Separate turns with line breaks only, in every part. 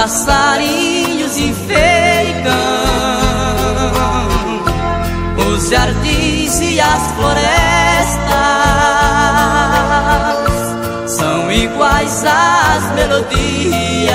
passarinhos enfeitam os jardins e as florestas são iguais às melodias,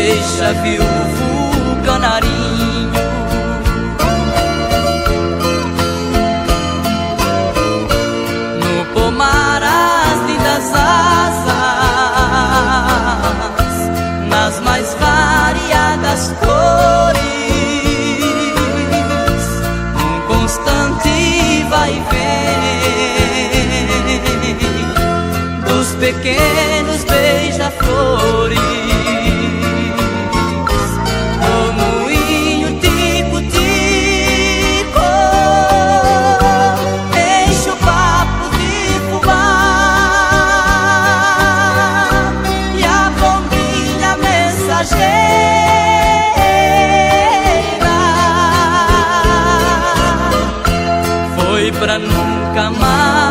deixa viúvo canarinho. das cores, um constante vai vem dos pequenos beija-flores. 妈妈。